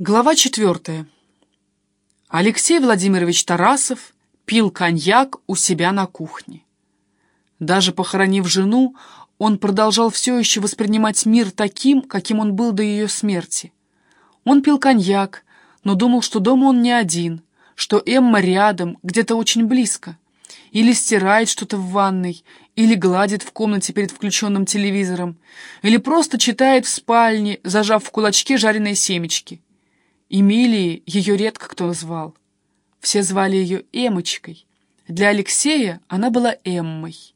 Глава четвертая. Алексей Владимирович Тарасов пил коньяк у себя на кухне. Даже похоронив жену, он продолжал все еще воспринимать мир таким, каким он был до ее смерти. Он пил коньяк, но думал, что дома он не один, что Эмма рядом, где-то очень близко. Или стирает что-то в ванной, или гладит в комнате перед включенным телевизором, или просто читает в спальне, зажав в кулачке жареные семечки. Эмилией ее редко кто звал. Все звали ее Эмочкой. Для Алексея она была Эммой.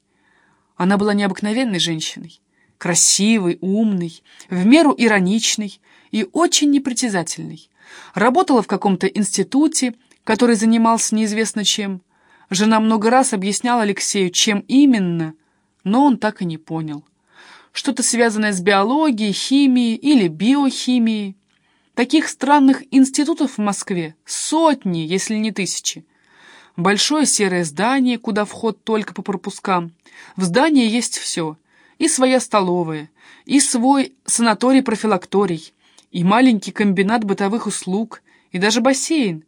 Она была необыкновенной женщиной. Красивой, умной, в меру ироничной и очень непритязательной. Работала в каком-то институте, который занимался неизвестно чем. Жена много раз объясняла Алексею, чем именно, но он так и не понял. Что-то связанное с биологией, химией или биохимией. Таких странных институтов в Москве сотни, если не тысячи. Большое серое здание, куда вход только по пропускам. В здании есть все. И своя столовая, и свой санаторий-профилакторий, и маленький комбинат бытовых услуг, и даже бассейн.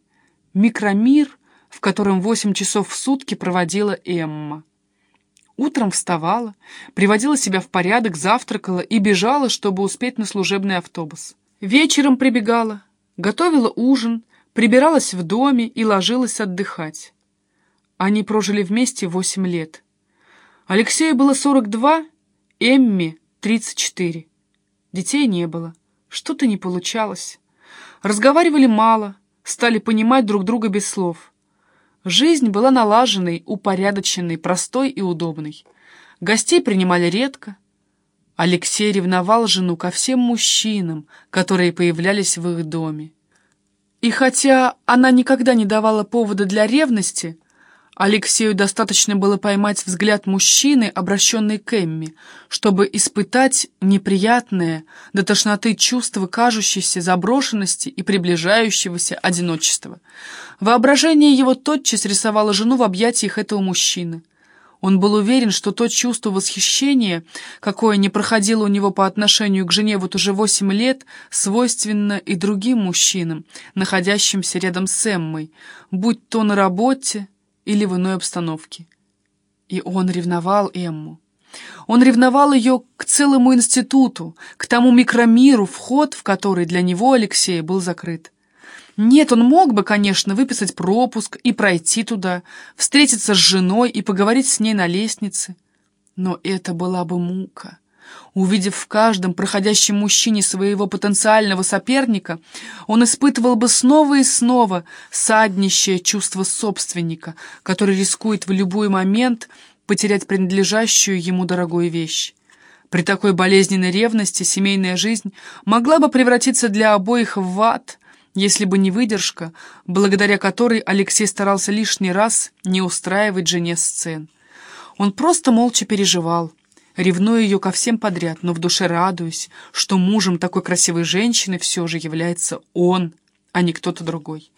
Микромир, в котором восемь часов в сутки проводила Эмма. Утром вставала, приводила себя в порядок, завтракала и бежала, чтобы успеть на служебный автобус. Вечером прибегала, готовила ужин, прибиралась в доме и ложилась отдыхать. Они прожили вместе восемь лет. Алексею было сорок два, Эмме тридцать четыре. Детей не было, что-то не получалось. Разговаривали мало, стали понимать друг друга без слов. Жизнь была налаженной, упорядоченной, простой и удобной. Гостей принимали редко, Алексей ревновал жену ко всем мужчинам, которые появлялись в их доме. И хотя она никогда не давала повода для ревности, Алексею достаточно было поймать взгляд мужчины, обращенный к Эмми, чтобы испытать неприятное до тошноты чувство кажущейся заброшенности и приближающегося одиночества. Воображение его тотчас рисовало жену в объятиях этого мужчины — он был уверен, что то чувство восхищения, какое не проходило у него по отношению к жене вот уже восемь лет, свойственно и другим мужчинам, находящимся рядом с Эммой, будь то на работе или в иной обстановке. И он ревновал Эмму. Он ревновал ее к целому институту, к тому микромиру, вход в который для него, Алексея, был закрыт. Нет, он мог бы, конечно, выписать пропуск и пройти туда, встретиться с женой и поговорить с ней на лестнице. Но это была бы мука. Увидев в каждом проходящем мужчине своего потенциального соперника, он испытывал бы снова и снова саднищее чувство собственника, который рискует в любой момент потерять принадлежащую ему дорогую вещь. При такой болезненной ревности семейная жизнь могла бы превратиться для обоих в ад, если бы не выдержка, благодаря которой Алексей старался лишний раз не устраивать жене сцен. Он просто молча переживал, ревнуя ее ко всем подряд, но в душе радуясь, что мужем такой красивой женщины все же является он, а не кто-то другой.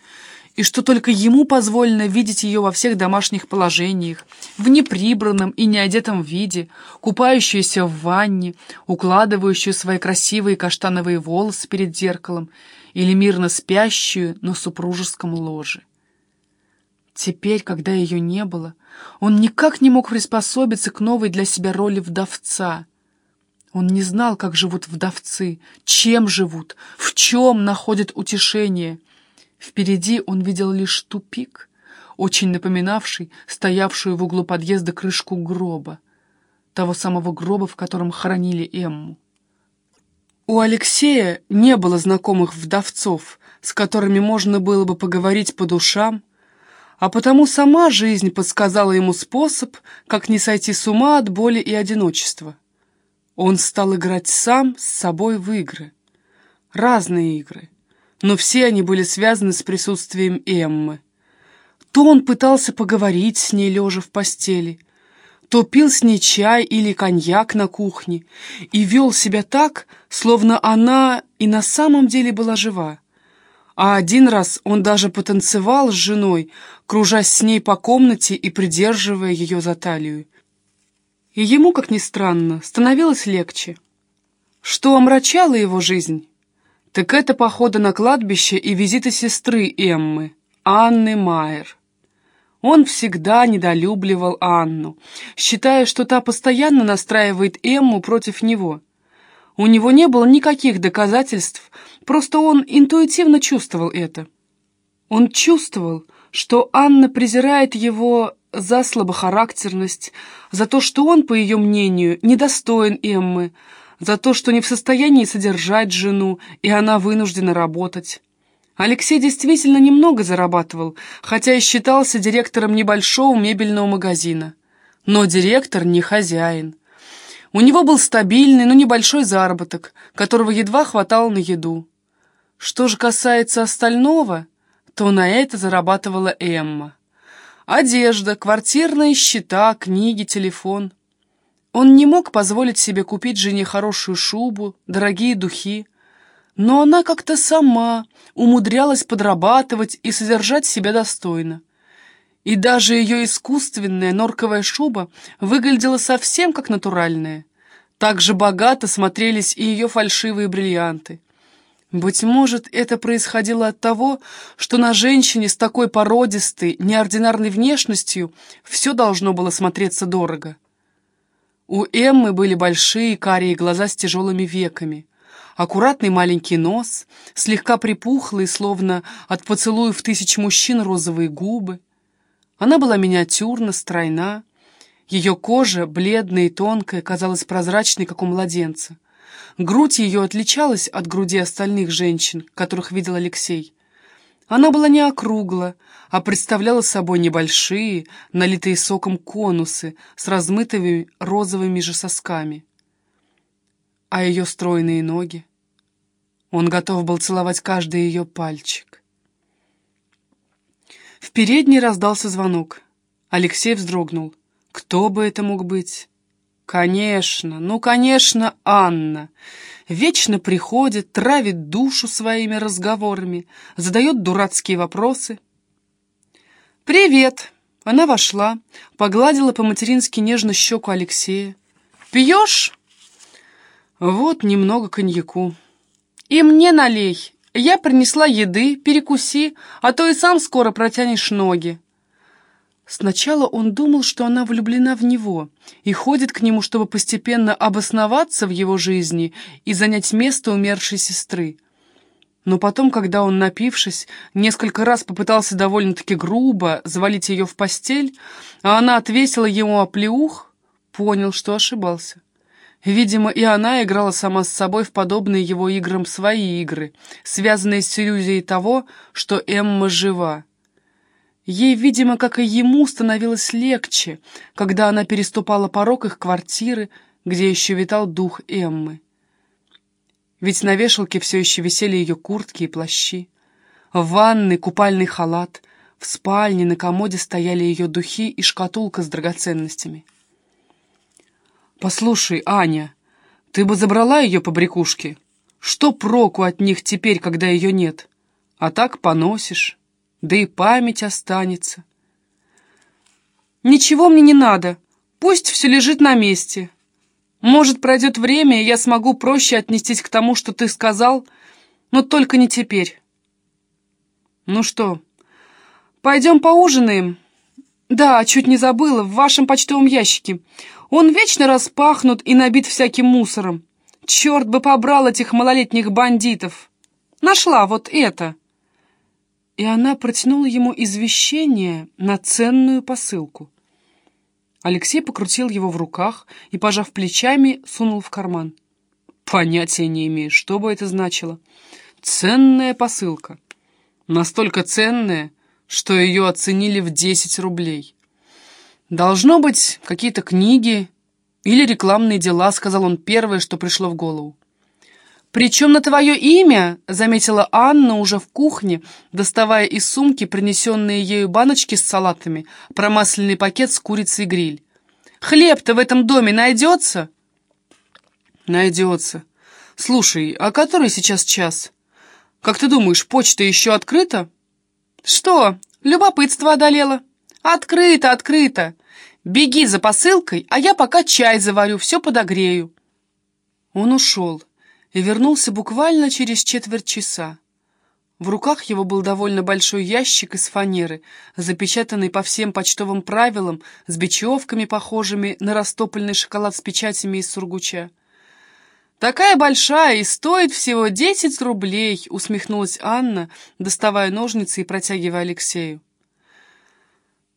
И что только ему позволено видеть ее во всех домашних положениях, в неприбранном и неодетом виде, купающуюся в ванне, укладывающую свои красивые каштановые волосы перед зеркалом или мирно спящую на супружеском ложе. Теперь, когда ее не было, он никак не мог приспособиться к новой для себя роли вдовца. Он не знал, как живут вдовцы, чем живут, в чем находят утешение. Впереди он видел лишь тупик, очень напоминавший стоявшую в углу подъезда крышку гроба, того самого гроба, в котором хоронили Эмму. У Алексея не было знакомых вдовцов, с которыми можно было бы поговорить по душам, а потому сама жизнь подсказала ему способ, как не сойти с ума от боли и одиночества. Он стал играть сам с собой в игры. Разные игры, но все они были связаны с присутствием Эммы. То он пытался поговорить с ней, лежа в постели, то пил с ней чай или коньяк на кухне и вел себя так, словно она и на самом деле была жива. А один раз он даже потанцевал с женой, кружась с ней по комнате и придерживая ее за талию. И ему, как ни странно, становилось легче. Что омрачало его жизнь? Так это походы на кладбище и визиты сестры Эммы, Анны Майер. Он всегда недолюбливал Анну, считая, что та постоянно настраивает Эмму против него. У него не было никаких доказательств, просто он интуитивно чувствовал это. Он чувствовал, что Анна презирает его за слабохарактерность, за то, что он, по ее мнению, недостоин Эммы, за то, что не в состоянии содержать жену, и она вынуждена работать. Алексей действительно немного зарабатывал, хотя и считался директором небольшого мебельного магазина. Но директор не хозяин. У него был стабильный, но небольшой заработок, которого едва хватало на еду. Что же касается остального, то на это зарабатывала Эмма. Одежда, квартирные счета, книги, телефон. Он не мог позволить себе купить жене хорошую шубу, дорогие духи, но она как-то сама умудрялась подрабатывать и содержать себя достойно. И даже ее искусственная норковая шуба выглядела совсем как натуральная. Так же богато смотрелись и ее фальшивые бриллианты. Быть может, это происходило от того, что на женщине с такой породистой, неординарной внешностью все должно было смотреться дорого. У Эммы были большие карие глаза с тяжелыми веками, аккуратный маленький нос, слегка припухлые, словно от поцелуев тысяч мужчин розовые губы. Она была миниатюрна, стройна. Ее кожа, бледная и тонкая, казалась прозрачной, как у младенца. Грудь ее отличалась от груди остальных женщин, которых видел Алексей. Она была не округла, а представляла собой небольшие, налитые соком конусы с размытыми розовыми же сосками. А ее стройные ноги? Он готов был целовать каждый ее пальчик. В передней раздался звонок. Алексей вздрогнул. Кто бы это мог быть? Конечно, ну, конечно, Анна. Вечно приходит, травит душу своими разговорами, задает дурацкие вопросы. «Привет!» Она вошла, погладила по-матерински нежно щеку Алексея. «Пьешь?» «Вот немного коньяку». «И мне налей. Я принесла еды, перекуси, а то и сам скоро протянешь ноги». Сначала он думал, что она влюблена в него и ходит к нему, чтобы постепенно обосноваться в его жизни и занять место умершей сестры. Но потом, когда он, напившись, несколько раз попытался довольно-таки грубо завалить ее в постель, а она отвесила ему оплеух, понял, что ошибался. Видимо, и она играла сама с собой в подобные его играм свои игры, связанные с иллюзией того, что Эмма жива. Ей, видимо, как и ему, становилось легче, когда она переступала порог их квартиры, где еще витал дух Эммы. Ведь на вешалке все еще висели ее куртки и плащи. В ванной купальный халат, в спальне на комоде стояли ее духи и шкатулка с драгоценностями. «Послушай, Аня, ты бы забрала ее по брякушке? Что проку от них теперь, когда ее нет? А так поносишь» да и память останется. Ничего мне не надо, пусть все лежит на месте. Может, пройдет время, и я смогу проще отнестись к тому, что ты сказал, но только не теперь. Ну что, пойдем поужинаем? Да, чуть не забыла, в вашем почтовом ящике. Он вечно распахнут и набит всяким мусором. Черт бы побрал этих малолетних бандитов. Нашла вот это и она протянула ему извещение на ценную посылку. Алексей покрутил его в руках и, пожав плечами, сунул в карман. Понятия не имею, что бы это значило. Ценная посылка. Настолько ценная, что ее оценили в 10 рублей. Должно быть, какие-то книги или рекламные дела, сказал он первое, что пришло в голову. «Причем на твое имя», — заметила Анна уже в кухне, доставая из сумки принесенные ею баночки с салатами, промасленный пакет с курицей гриль. «Хлеб-то в этом доме найдется?» «Найдется. Слушай, а который сейчас час? Как ты думаешь, почта еще открыта?» «Что, любопытство одолело?» «Открыто, открыто. Беги за посылкой, а я пока чай заварю, все подогрею». Он ушел и вернулся буквально через четверть часа. В руках его был довольно большой ящик из фанеры, запечатанный по всем почтовым правилам, с бечевками, похожими на растопленный шоколад с печатями из сургуча. «Такая большая и стоит всего десять рублей», — усмехнулась Анна, доставая ножницы и протягивая Алексею.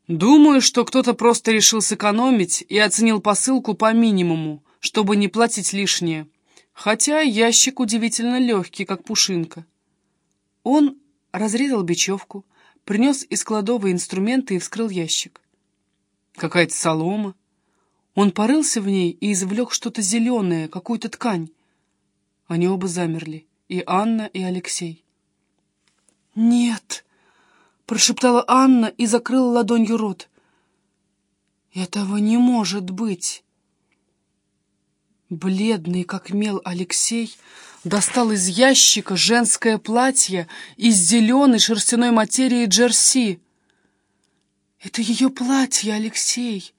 «Думаю, что кто-то просто решил сэкономить и оценил посылку по минимуму, чтобы не платить лишнее. Хотя ящик удивительно легкий, как пушинка». Он разрезал бечевку, принес из кладовой инструменты и вскрыл ящик. Какая-то солома. Он порылся в ней и извлек что-то зеленое, какую-то ткань. Они оба замерли, и Анна, и Алексей. «Нет!» — прошептала Анна и закрыла ладонью рот. «Этого не может быть!» Бледный, как мел, Алексей достал из ящика женское платье из зеленой шерстяной материи джерси. «Это ее платье, Алексей!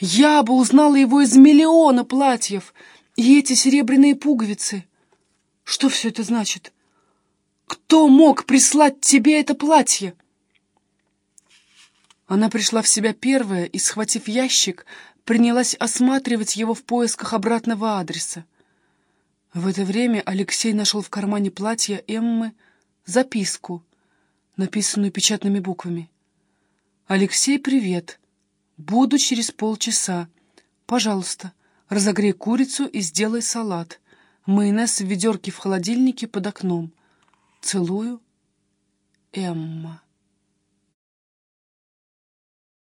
Я бы узнала его из миллиона платьев! И эти серебряные пуговицы! Что все это значит? Кто мог прислать тебе это платье?» Она пришла в себя первая и, схватив ящик, принялась осматривать его в поисках обратного адреса. В это время Алексей нашел в кармане платья Эммы записку, написанную печатными буквами. «Алексей, привет. Буду через полчаса. Пожалуйста, разогрей курицу и сделай салат. Майонез в ведерке в холодильнике под окном. Целую, Эмма».